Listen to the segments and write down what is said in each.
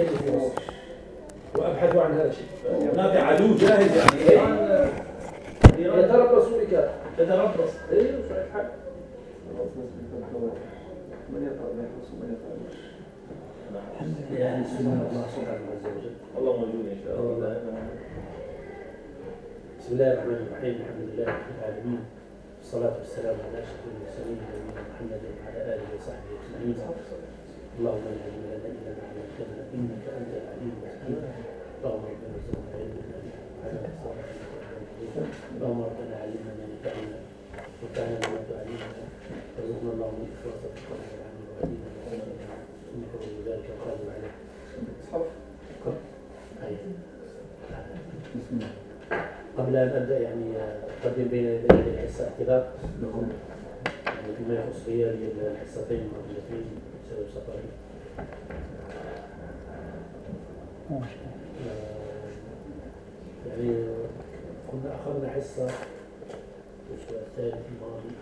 مصر وأبحثوا عن هذا الشيء. هناك عدو جاهز يعني. ايران يتربص بك. تتربص أيوه صحيح. حق. من يطلع؟ من يحرص ومن يطلع؟ الحمد لله السنة الله سبحانه عز وجل الله موجود إن شاء الله. بسم الله الرحمن الرحيم. الحمد لله رب العالمين. والصلاة والسلام على أشرف المرسلين نبينا محمد وعلى آله وصحبه أجمعين. اللهم لا علم لنا إلا ما علمتنا إنك أنت العليم الحكيم. اللهم ربنا ارزقنا علما اللهم ربنا علمنا ما ينفعنا وانفعنا بما تعلمنا وارزقنا اللهم الإخلاص في القول والعمل وسلمنا إنك ولي ذلك القادر عليه. أيوة. قبل أن أبدأ يعني أقدم بين يدي الحصة اعتذار يعني فيما يخص غياب الحصتين المقبلتين سفري يعني كنا أخذنا حصة الأسبوع الثالث الماضي.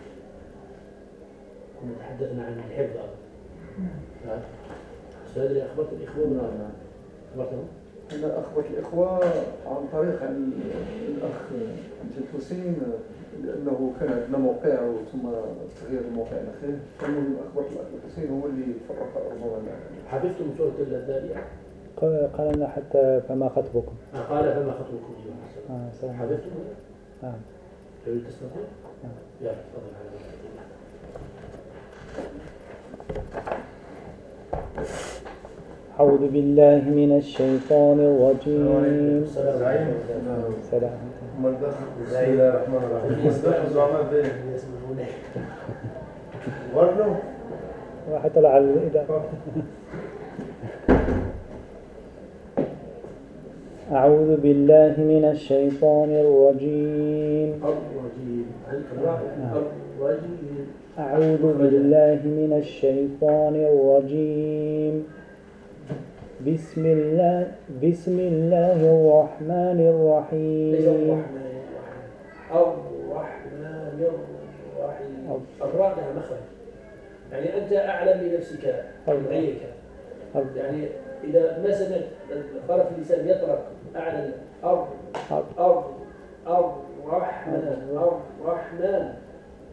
كنا تحدثنا عن الحفظ. أيضا اللي أخبرت الإخوة أخبرتهم؟ أنا أخبرت الإخوة عن طريق ال- الأخ أمجد حسين لأنه كان عندنا موقع ثم تغيير الموقع الأخير فالمهم أخبرت الأخ حسين هو اللي فرق أرضنا حفظتم سورة الذارية؟ قال قال لنا حتى فما خطبكم آه، قال فما خطبكم أيها السلام آه سلام عليكم. حفظتم؟ نعم تريد تستطيع؟ نعم. يلا تفضل على بركة الله. أعوذ بالله من الشيطان الرجيم. سلام بسم الله الرحمن الرحيم برضه؟ وحتى لعل الإذاعة أعوذ بالله من الشيطان الرجيم الرجيم الرجيم. أعوذ بالله من الشيطان الرجيم. بسم الله بسم الله الرحمن الرحيم. الرحمن الرحيم. الرحمن الرحيم. الراء لها مخرج. يعني أنت أعلم بنفسك من غيرك يعني إذا ما سمعت طرف اللسان يطرق أعلى أرض أرض أرض الرحمن الرحمن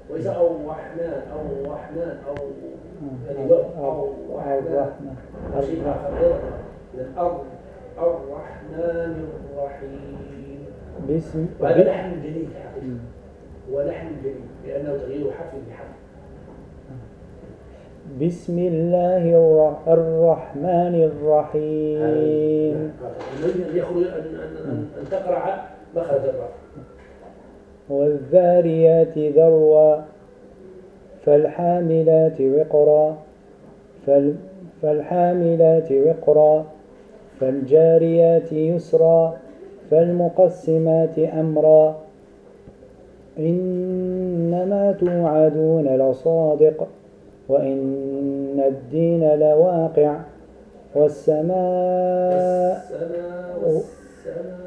وليس أو الرحمن أو الرحمن أو أو الرحمن الرحمن شيء آخر الأرض الرحمن الرحيم بسم وهذا لحن جديد حقيقة هو لحن جديد لأنه تغيير حرف بحرف بسم الله الر- الرحمن الرحيم يخرج أن, أن, أن, أن تقرأ مخرج الراء والذاريات ذروا فالحاملات وقرا فال فالحاملات وقرا فالجاريات يسرا فالمقسمات أمرا إنما توعدون لصادق وإن الدين لواقع والسماء والسماء والسماء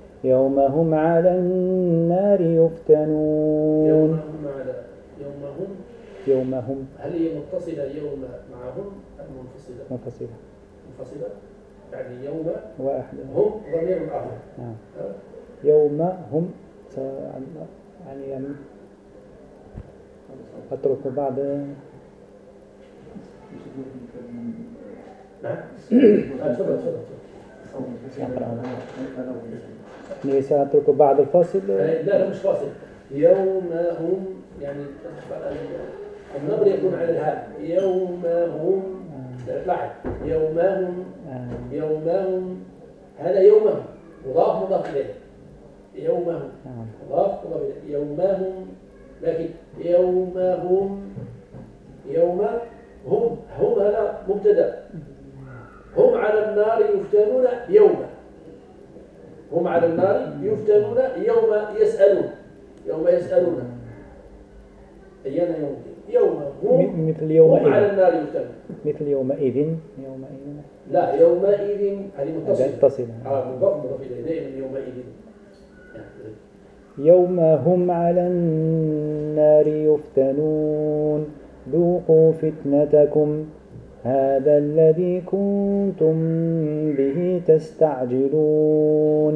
يوم هم على النار يفتنون. يوم هم على يوم هم يوم هم. هل هي متصلة يوم معهم أم منفصلة؟ منفصلة. منفصلة؟ يعني يوم واحد. هم ضمير آخر نعم؟ يوم هم يعني أترك بعض نعم. آه، تفضل تفضل. يعني سأترك بعض الفصل يعني لا لا مش فاصل. يوم هم يعني النبر يكون على الهاء يوم هم لاحظ يوم هم يوم هم. هذا يومهم مضاف مضاف إليه. يومهم نعم مضاف مضاف إليه. يومهم لكن يومهم يوم هم هم هذا مبتدا. هم على النار يفتنون يوما. هم على النار يفتنون يوم يسألون. يوم يسألون. أيان يوم الدين. يوم هم مثل هم على النار يفتنون. مثل يومئذ يومئذ لا يومئذ هذه متصلة. متصلة. آه مضاف إليه. دائما يومئذ يوم هم على النار يفتنون. ذوقوا فتنتكم. هذا الذي كنتم به تستعجلون.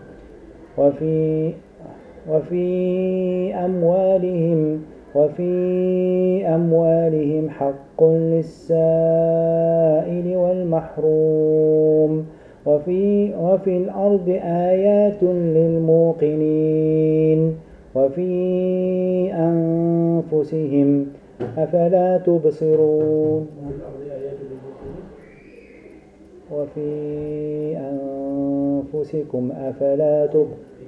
وفي وفي أموالهم وفي أموالهم حق للسائل والمحروم وفي وفي الأرض آيات للموقنين وفي أنفسهم أفلا تبصرون وفي أنفسكم أفلا تب أنفسكم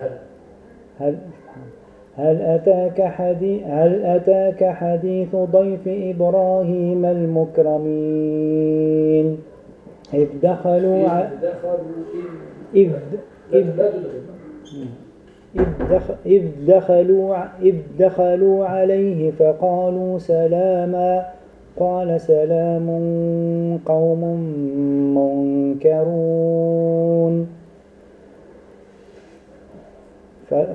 هل هل هل أتاك حديث هل أتاك حديث ضيف إبراهيم المكرمين؟ إذ دخلوا ع... إذ دخلوا إذ إذ دخلوا إذ دخلوا عليه فقالوا سلاما. قال سلام قوم منكرون.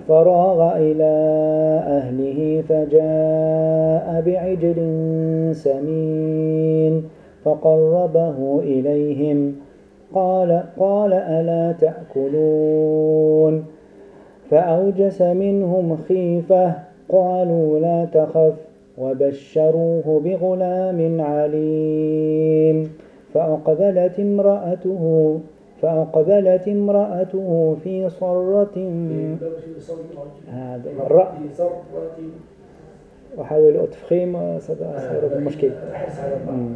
فراغ إلى أهله فجاء بعجل سمين فقربه إليهم قال قال ألا تأكلون فأوجس منهم خيفة قالوا لا تخف وبشروه بغلام عليم فأقبلت امرأته فأقبلت امرأته في صرة. هذا صرة أحاول أتفخيم سأصير المشكلة الراء.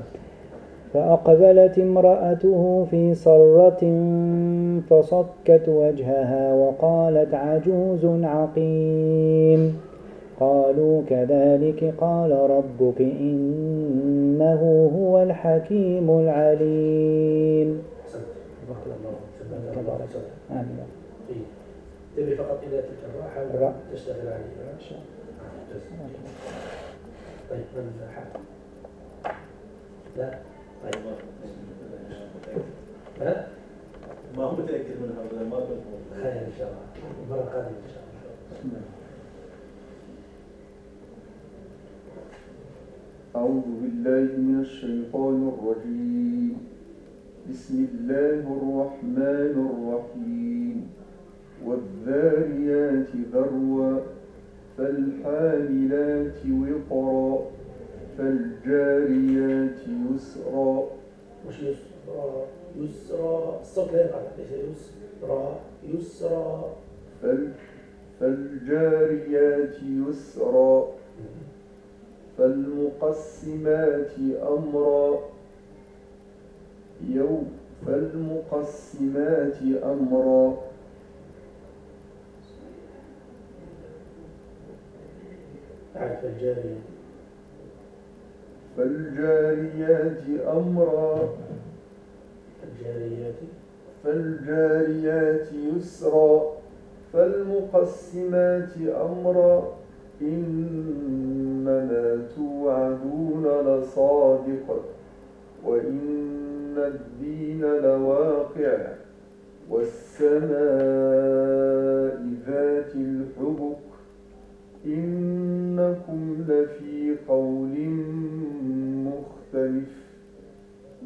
فأقبلت امرأته في صرة فصكت وجهها وقالت عجوز عقيم. قالوا كذلك قال ربك إنه هو الحكيم العليم. تبارك آمين. طيب. تبي فقط إلى تلك الراء. تشتغل عليها إن شاء الله. طيب من حال لا؟ طيب. ها؟ ما هو متأكد من هذا؟ ما خير إن شاء الله. المرة القادمة إن شاء الله. أعوذ بالله من الشيطان الرجيم. بسم الله الرحمن الرحيم. والذاريات ذروا فالحاملات وقرا فالجاريات يسرا. مش يسرى يسرى الصوت لا يقع ليس يسرى يسرى فال فالجاريات يسرا. فالمقسمات أمرا. يوم فالمقسمات أمرا. فالجاريات أمرا. الجاريات. فالجاريات يسرا. فالمقسمات أمرا. إنما توعدون لصادق وإن الدين لواقع والسماء ذات الحبك إنكم لفي قول مختلف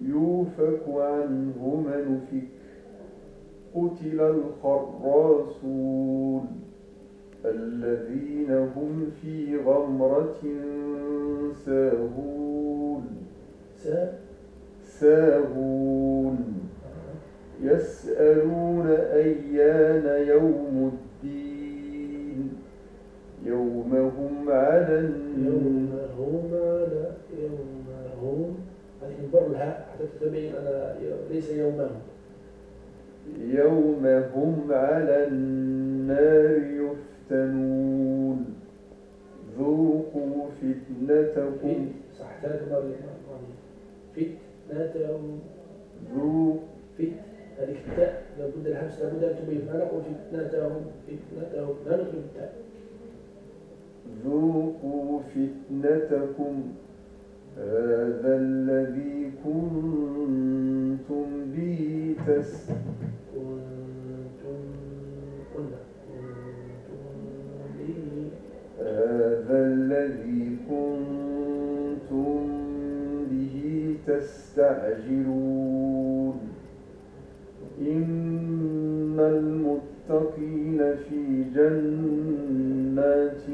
يوفك عنه من أفك قتل الخراصون الذين هم في غمرة تستعجلون. إن المتقين في جنات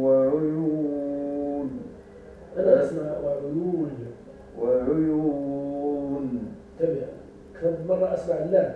وعيون. أسمع وعيون. وعيون. تبع. كم مرة أسمع اللام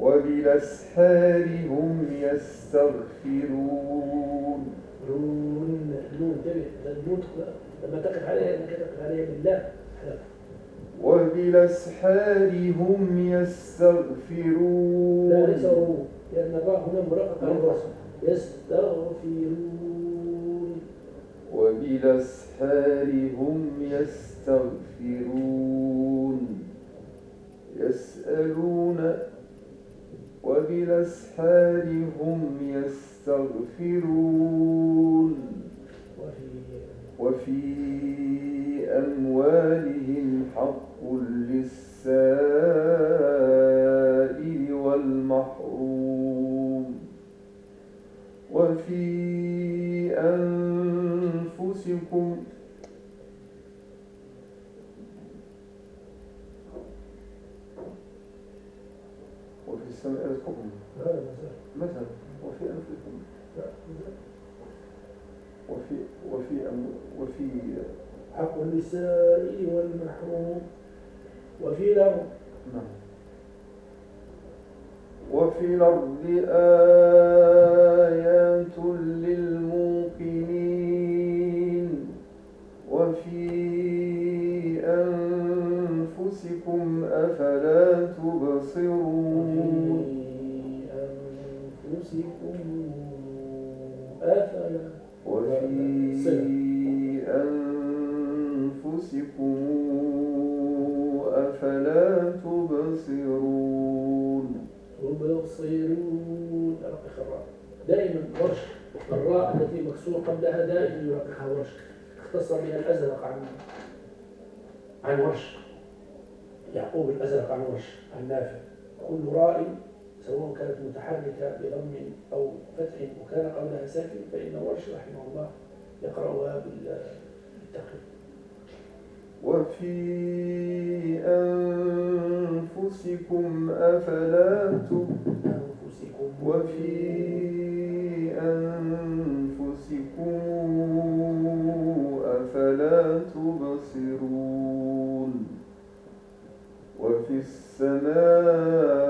وبالأسحار هم يستغفرون نون نون النون لما تقف عليها إنك تقف عليها بالله. وبالأسحار هم لا ليس يستغفرون رو لأن الراء هنا مرققة عن الرأس يستغفرون. وبالأسحار هم يستغفرون يسألون وبالأسحار هم يستغفرون. وفي أموالهم حق للسائل والمحروم. وفي أنفسكم السماء رزقكم مثلا وفي أنفسكم وفي وفي وفي حق للسائل والمحروم. وفي الأرض. نعم. وفي الأرض آيات مكسور قبلها دائما يرققها ورش. اختص بها الأزرق عن عن ورش. يعقوب الأزرق عن ورش عن نافع. كل راء سواء كانت متحركة بضم أو فتح وكان قبلها ساكن فإن ورش رحمه الله يقرأها بالتقليد وفي أنفسكم أفلا تب- أنفسكم. وفي تبصرون وفي السماء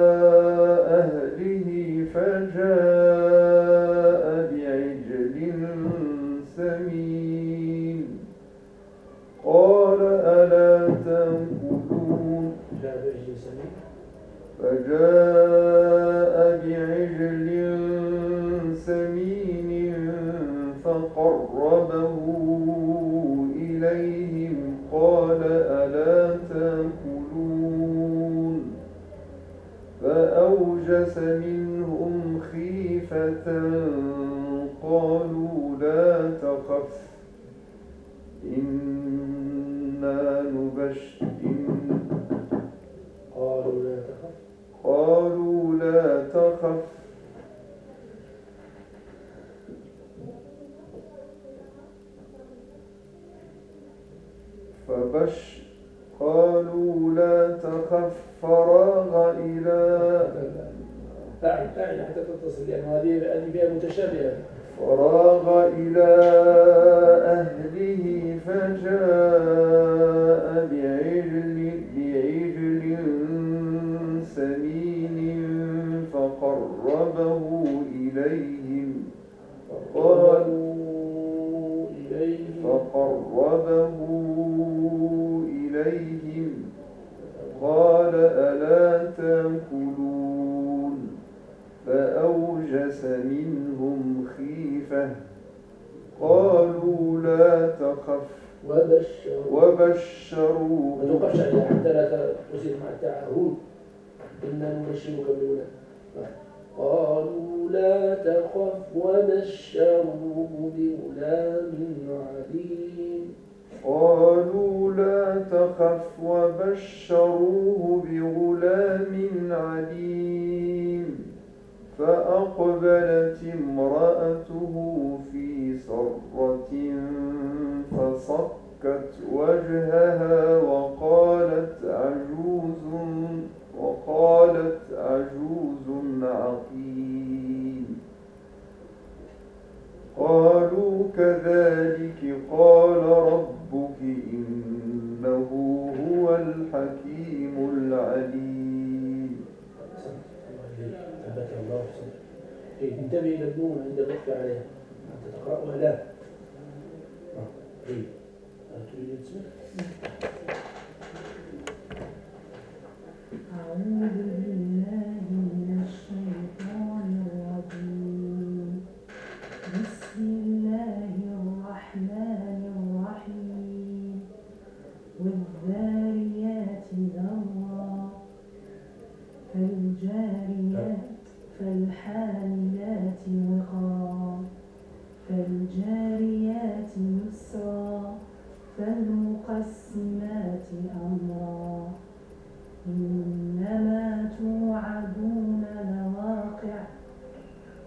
فأوجس منهم خيفة. قالوا لا تخف إنا نبش إن قالوا لا تخف. قالوا لا تخف. فبش أعد حتى تتصل لأن هذه فيها متشابهة فراغ إلى فأقبلت امرأته في صرة فصكت وجهها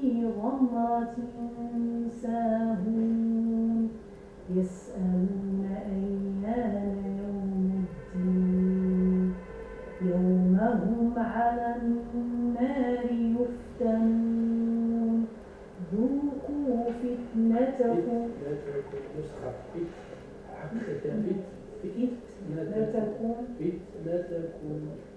في غمرة ساهون يسألون أيان يوم الدين يوم هم على النار يفتنون ذوقوا فتنتكم. فتنتكم. فتنتكم.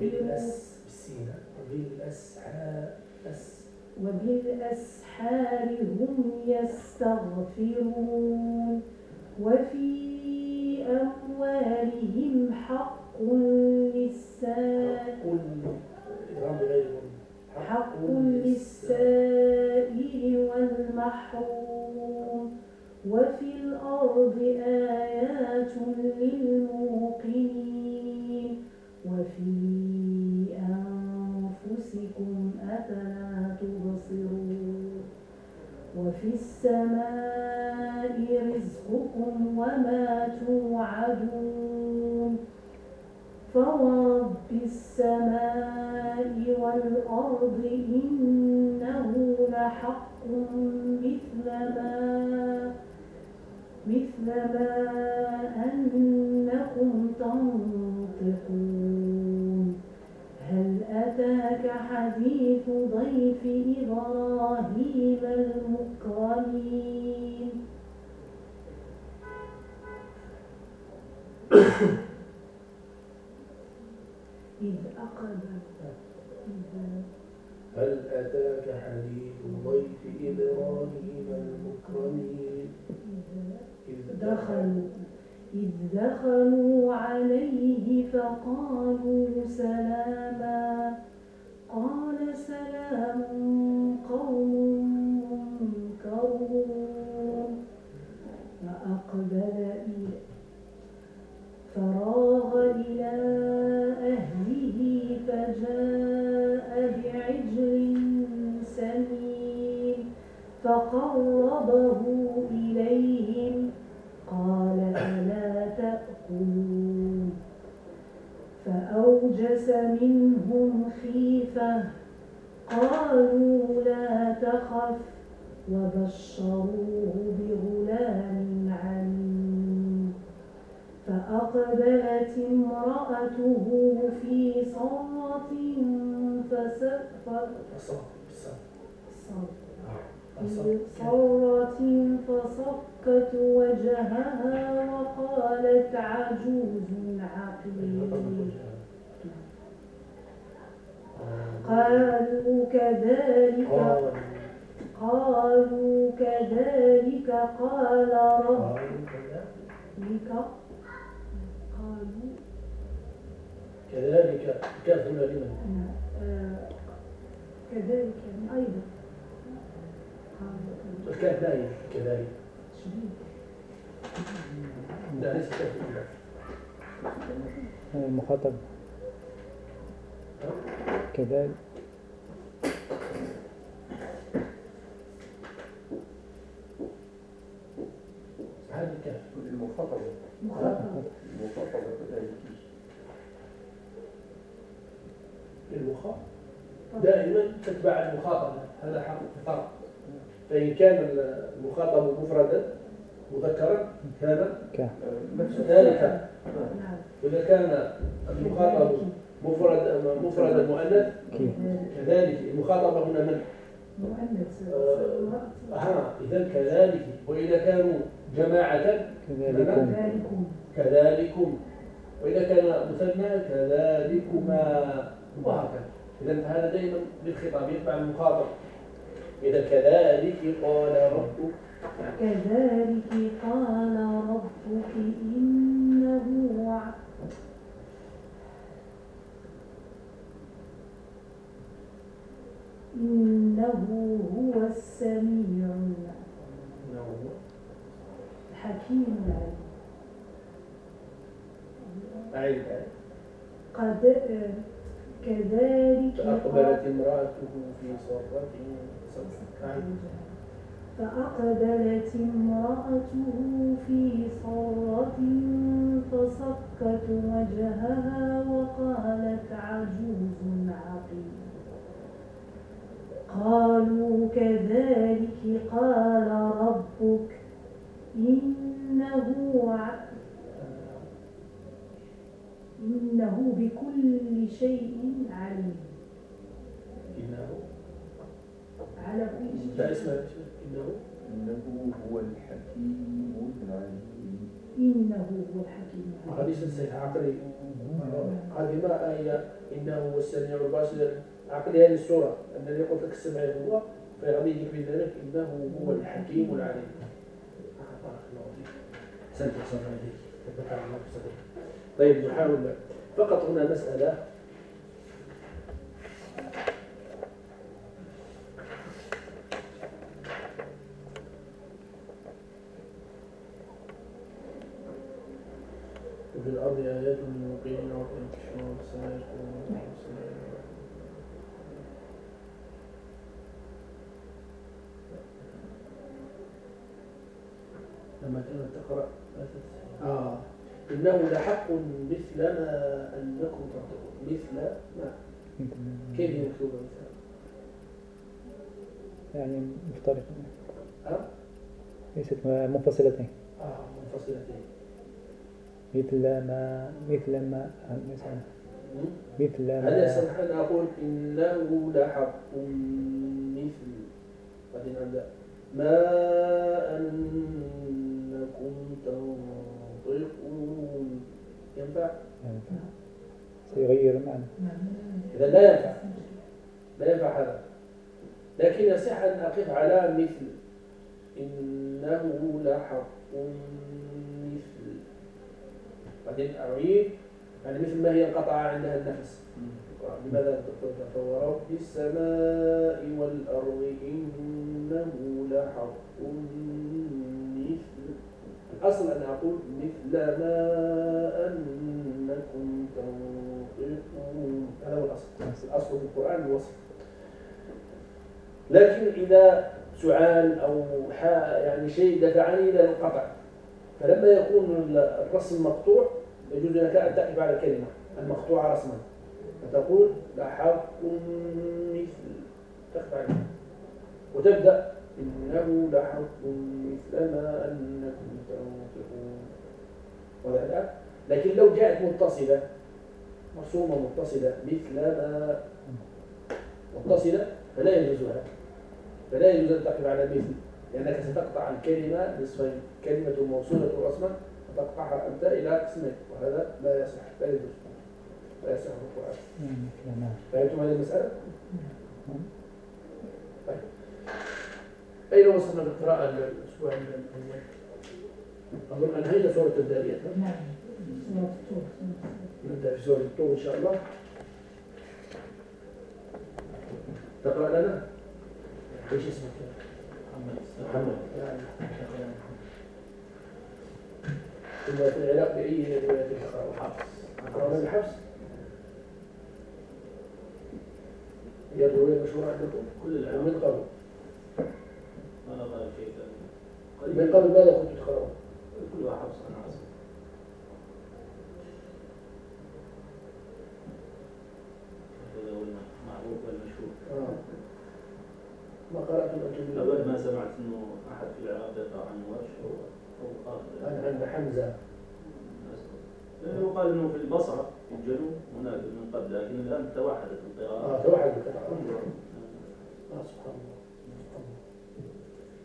يستغفرون بالأس بالسين بالأسحار أس وبالأسحار هم يستغفرون وفي أموالهم حق للسائل حق للسائل والمحروم وفي الأرض آيات للموقنين السماء رزقكم وما توعدون فورب السماء والأرض إنه لحق مثل ما مثل ما أنكم تنطقون هل أتاك حديث ضيف إبراهيم المكرمين إذ أقبل إذ هل أتاك حديث ضيف إبراهيم المكرمين؟ إذ دخلوا. إذ دخلوا عليه فقالوا سلاما. قال سلام قوم قالوا لا تخف وبشروه بغلام عليم. فأقبلت امرأته في صرة صرة فصكت وجهها وقالت عجوز عقيم. قالوا كذلك قال قالوا كذلك قال قالوا ربك. قالوا كذلك كاف هنا لمن؟ آه، كذلك يعني أيضا. قالوا الكاف نايم كذلك؟ شديد لا ليس كاف المخاطب. كذلك. هذه المخاطبة مخاطب المخاطبة كذلك المخاطب دائما تتبع المخاطبة هذا حق فرق فإن كان المخاطب مفردا مذكرا كان. ذلك نعم. وإذا كان المخاطب مفرد مفردا مؤنث كيف كذلك المخاطبة هنا من؟ مؤنث آه، إذا كذلك. وإذا كانوا جماعة كذلكم. ذلكم كذلكم. وإذا كان مثنى كذلكما. وهكذا. إذا هذا دائما للخطاب يتبع المخاطب. إذا كذلك قال ربك. كذلك قال ربك إنه ع- إنه هو السميع الحكيم العليم أعيد. قد كذلك فأقبلت امرأته في صرة. فأقبلت امرأته في صرة فصكت وجهها وقالت عجوز عقيم قالوا كذلك قال ربك إنه إنه بكل شيء عليم. إنه؟ على كل شيء. لا اسمه إنه؟ إنه هو الحكيم العليم. إنه هو الحكيم العليم. هذه سلسلة عقلي هذه ما هي إنه هو السميع البصير. عقلي هذه السورة. الذي قلت لك السمع هو فغادي يجي في ذلك إنه هو الحكيم العليم. بارك الله فيك. أحسنت أحسنت عليك. ثبت على الله. طيب نحاول فقط هنا مسألة. وفي الأرض آيات للموقنين وينكشون السماء يذكرون السماء تقرأ آه. إنه لحق مثل ما أنكم تنطقون مثل ما. كيف يكتب مثل يعني مفترقة آه؟ ليست منفصلتين. آه منفصلتين. مثل ما مثل ما مثلا. مثل هل ما يصح أن أقول إنه لحق مثل بعدين عند ما أنكم تنطقون. ينفع؟ سيغير المعنى. إذا لا ينفع. لا ينفع هذا. لكن يصح أن أقف على مثل. إنه لحق مثل. بعدين أعيد. يعني مثل ما هي انقطع عندها النفس. لماذا تقول فورب السماء والأرض إنه لحق الأصل أن أقول مثل ما أنكم تنطقون. هذا هو الأصل. الأصل في القرآن الوصف لكن إذا سعال أو يعني شيء دفعني إلى القطع فلما يكون الرسم مقطوع يجوز لك أن تقف على الكلمة المقطوعة رسما. فتقول لحق مثل عليها وتبدأ إنه لحق مثل ما أنكم تنطقون. وذلك لكن لو جاءت متصلة مرسومة متصلة مثل ما متصلة فلا يجوز هذا فلا يجوز أن تقف على مثل لأنك ستقطع الكلمة نصفين. كلمة موصولة رسما فتقطعها أنت إلى قسمين وهذا لا يصح لا يجوز لا يصح القرآن. مثل ما فهمتم هذه المسألة؟ طيب. أين وصلنا بالقراءة الأسبوع الأول؟ أظن أنهينا سورة الذاريات نعم نبدأ في سورة الطور إن شاء الله تقرأ لنا؟ إيش اسمك؟ محمد محمد يعني ثم في العراق بأي رواية تقرأ؟ حفص من الحفص؟ هي الرواية المشهورة عندكم؟ كل العام ومن نقرأ شيء ثاني من قبل ماذا كنتم تقرؤون؟ كلها حفص أنا عاصم المعروف والمشهور. آه. ما قرأتم أنتم أبد ما سمعت إنه أحد في العراق يقرأ عن ورش أو أو عن قال عن حمزة. يقال إنه في البصرة في الجنوب هناك من قبل لكن الآن توحدت القراءة. آه توحد القراءة. آه سبحان الله.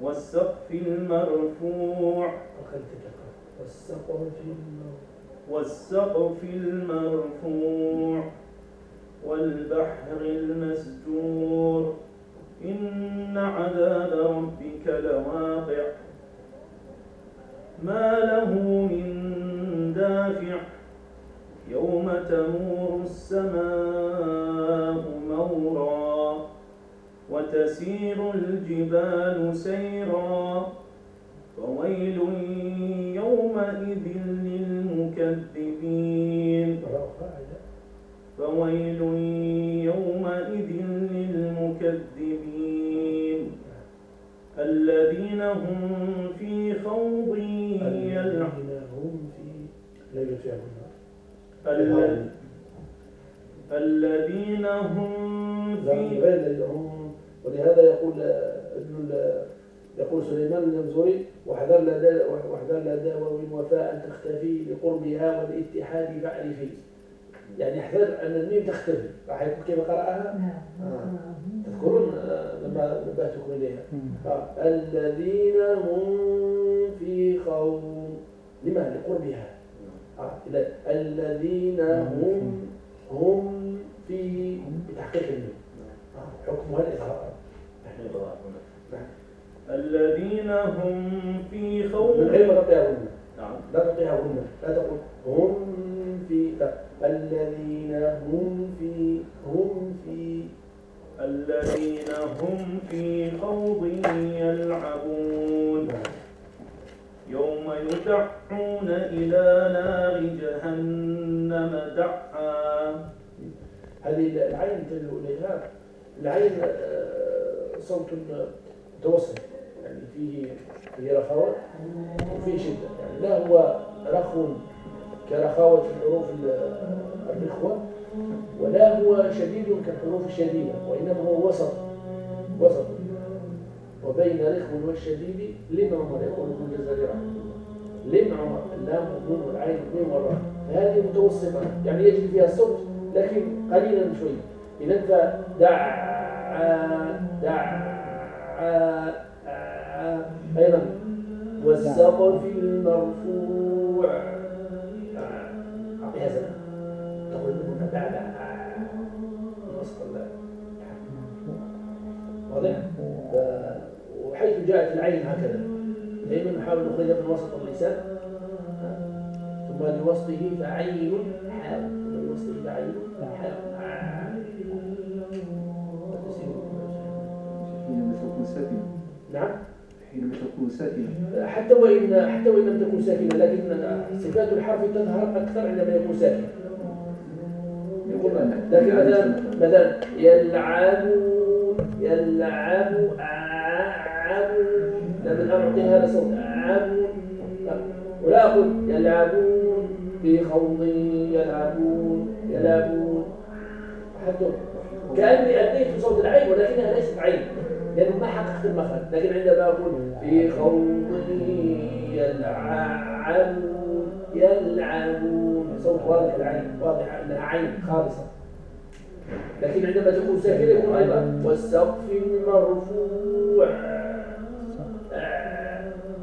والسقف المرفوع. والسقف المرفوع. والبحر المسجور. إن عذاب ربك لواقع. ما له من دافع. يوم تمور السماء مورا. وتسير الجبال سيرا فويل يومئذ للمكذبين. فويل يومئذ للمكذبين. الذين هم في خوض يلعبون الذين هم في ولهذا يقول ابن يقول سليمان الجمزوري واحذر لدى وفاء أن تختفي لقربها والاتحاد فاعرفي يعني احذر أن الميم تختفي. راح يكون كيف قرأها؟ نعم. آه. تذكرون؟ آه، لما نبهتكم إليها. الذين هم في خوض لما؟ لقربها. آه، الذين هم هم في بتحقيق الميم. حكمها الإظهار الذين هم في من خوض غير ما تطيعوا هن نعم. لا تطيعوا هن لا تقول هم في لا. الذين هم في هم في الذين هم في خوض يلعبون. يوم يدعون إلى نار جهنم دعا. هذه العين تدعو إليها. العين آه، صوت متوسط يعني فيه فيه رخاوة وفيه شدة. يعني لا هو رخو كرخاوة الحروف ال- الرخوة ولا هو شديد كالحروف الشديدة وإنما هو وسط. وسط. وبين رخو والشديد لم عمر يقول ابن الجزري رحمه الله. لم عمر اللام والنون والعين والميم والراء. فهذه متوسطة. يعني يجري فيها الصوت لكن قليلا شوي. إذا فدع دع أيضا. والسقف المرفوع. أعطيها زمن تقول منها دع دع وسط واضح؟ وحيث جاءت العين هكذا. دائما نحاول نخرجها من وسط اللسان. ثم لوسطه فعين ثم لوسطه فعين حينما تكون ساكنة. نعم. حينما تكون ساكنة. حتى وإن حتى وإن لم تكن ساكنة لكن صفات الحرف تظهر أكثر عندما يكون ساكن. يقول لكن مثلا مثلا يلعبون يلعب عابون لما أعطي هذا صوت عابون ولا أقول يلعبون في خوض يلعبون يلعبون. حتى كأني أديت بصوت العين ولكنها ليست عين. لأنه ما حققت المخرج لكن عندما أقول في خوض يلعبون صوت واضح العين واضح أنها عين خالصة لكن عندما تكون ساكنة يكون أيضا والسقف المرفوع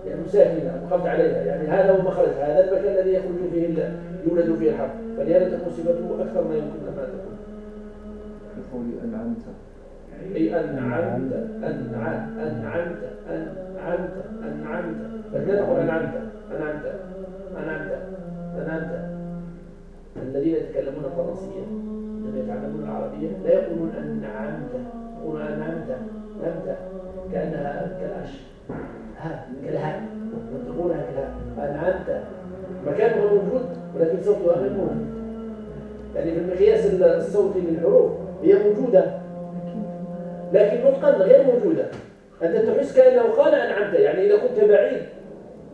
يعني ساكنة وقفت عليها. يعني هذا هو مخرجها هذا المكان الذي يخرج فيه ال- يولد فيه الحرف فلهذا تكون صفته أكثر ما يمكن ما تكون. في قول أنعمت أي أنعمت أنعمت أنعمت أنعمت أنعمت. لا تقول أنعمت أنعمت أنعمت أنعمت. الذين يتكلمون الفرنسية لما يتعلمون العربية لا يقولون أنعمت يقولون أنعمت أنعمت. كأنها كالأش ها كالهاء. ينطقونها كالهاء. أنعمت. مكانها موجود ولكن صوتها غير موجود يعني في المقياس الصوتي للحروف هي موجودة. لكن نطقا غير موجودة. أنت تحس كأنه قال أنعمت يعني إذا كنت بعيد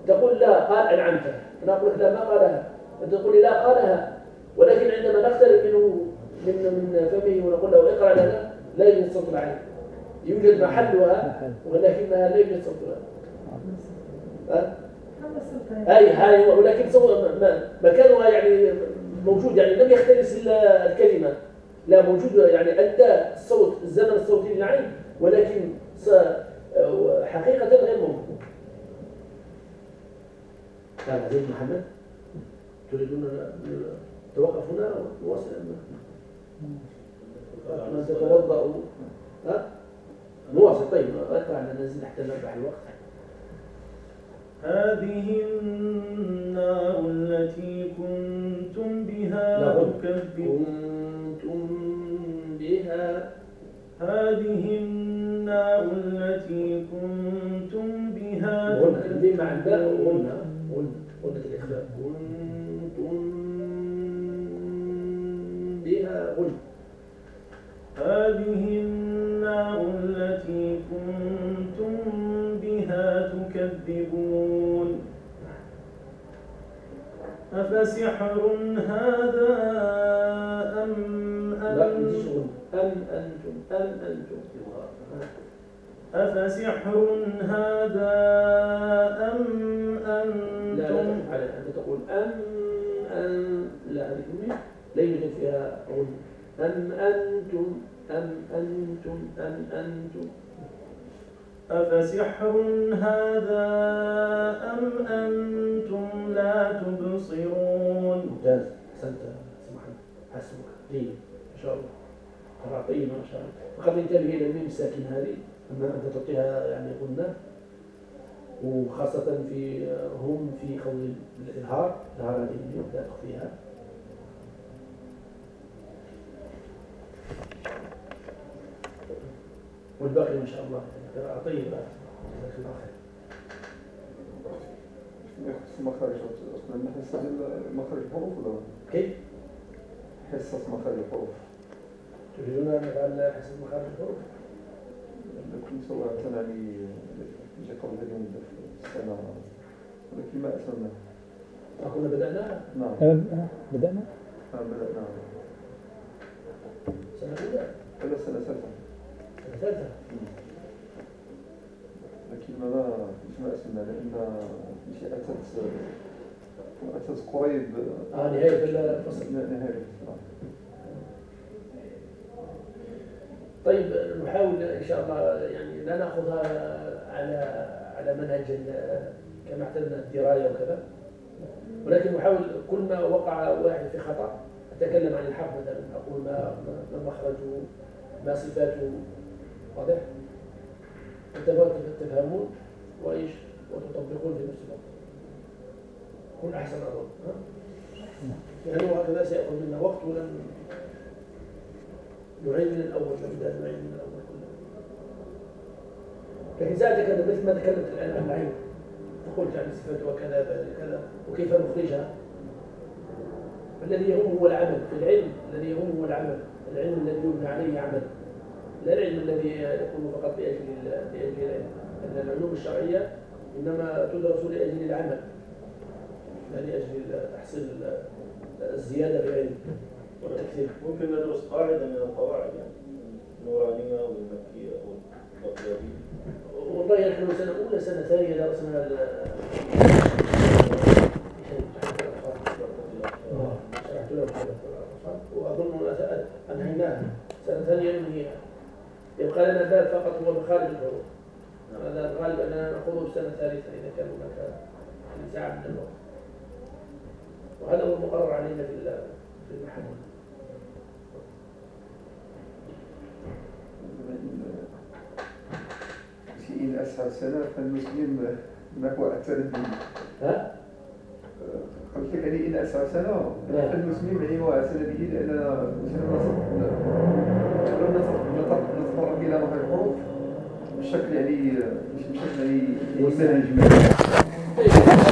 تقول لا قال أنعمت أنا أقول لك لا ما قالها. أنت تقول لي لا قالها. ولكن عندما نقترب منه من من فمه ونقول له اقرأ لنا لا يوجد صوت العين يوجد محلها ولكنها لا يوجد صوتها ها؟ هذا الصوت هاي ولكن مكانها يعني موجود. يعني لم يختلس إلا الكلمة. لا موجود يعني أدى الصوت الزمن الصوتي للعين ولكن ص- حقيقة غير موجود قال زيد محمد تريدون توقف هنا؟ نواصل أم تتوضأ ها؟ نواصل. طيب اقرا لنا نزيد حتى نربح الوقت. هذه النار التي كنتم بها. تكذبون. كنتم بها. هذه النار التي كنتم بها مع الباء الإخفاء كنتم بها هذه النار التي كنتم بها تكذبون. أفسحر هذا أم لا أنتم أم أنتم أم أنتم. أفسحر هذا أم لا لا أنتم؟ تقف على أنت تقول أم أن لا هذه لا يوجد فيها أم أنتم أم أنتم أم أنتم. أفسحر هذا أم أنتم لا تبصرون؟ ممتاز. أحسنت سمحت حسبك جيد ما شاء الله. قراءة طيبة ما شاء الله. فقط انتبه إلى الميم الساكن هذه أما أنت تعطيها يعني قلنا. وخاصة في هم في قول الإظهار. إظهار هذه الميم لا تخفيها والباقي ما شاء الله. طيبة جزاك الله خير حصة ديال الحروف ولا؟ كيف؟ حصة مخارج الحروف تريدون أن نفعل حسب مخارج الحروف؟ كنت سواء يعني جا قبل اليوم في السنة. ولكن ما أتمنى. كنا بدأنا؟ نعم. آه، بدأنا؟ نعم بدأنا. سنة أولى؟ ولا سنة ثالثة. سنة ثالثة. لكن ما كنت ما أتمنى لأن شي أتت أتت قريب. آه نهاية الفصل. نهاية الفصل. طيب نحاول إن شاء الله يعني لا نأخذها على على منهج كما اعتدنا الدراية وكذا. ولكن نحاول كل ما وقع واحد في خطأ أتكلم عن الحرف مثلا أقول ما- ما مخرجه ما صفاته واضح؟ تفهمون وإيش؟ وتطبقون في نفس الوقت. يكون أحسن اظن ها؟ لأنه هكذا سيأخذ منا وقت ولن نعيد من الأول نبدا نعيد من الأول كله لكن زادك مثل ما تكلمت الآن عن العين. قلت عن صفتها كذا كذا. وكيف نخرجها؟ الذي يهم هو العمل في العلم الذي يهم هو العمل. العلم الذي يبنى عليه عمل. لا العلم الذي يكون فقط لاجل لاجل العلم أن العلوم الشرعية إنما تدرس لأجل العمل لا لأجل تحصيل الزيادة في العلم والتكثير. ممكن ندرس قاعدة من القواعد يعني النورانية والمكية والبغدادية والله نحن سنة أولى سنة ثانية درسنا الأطفال وأظن أنهيناها. سنة ثانية ننهيها. يبقى لنا باب فقط هو بخارج الحروف هذا الغالب أننا نأخذه في السنة الثالثة إذا كان هناك ساعة من الوقت. وهذا هو المقرر علينا في ال- في المحل في إن أسعد سنة فالمسلم واعترف به ها؟ قلت لك يعني إن أسعد سنة نعم. فالمسلم يعني واعترف به لأننا مثلا نتطرق نتطرق إلى مخرج الحروف بشكل يعني بشكل يعني منهج طيب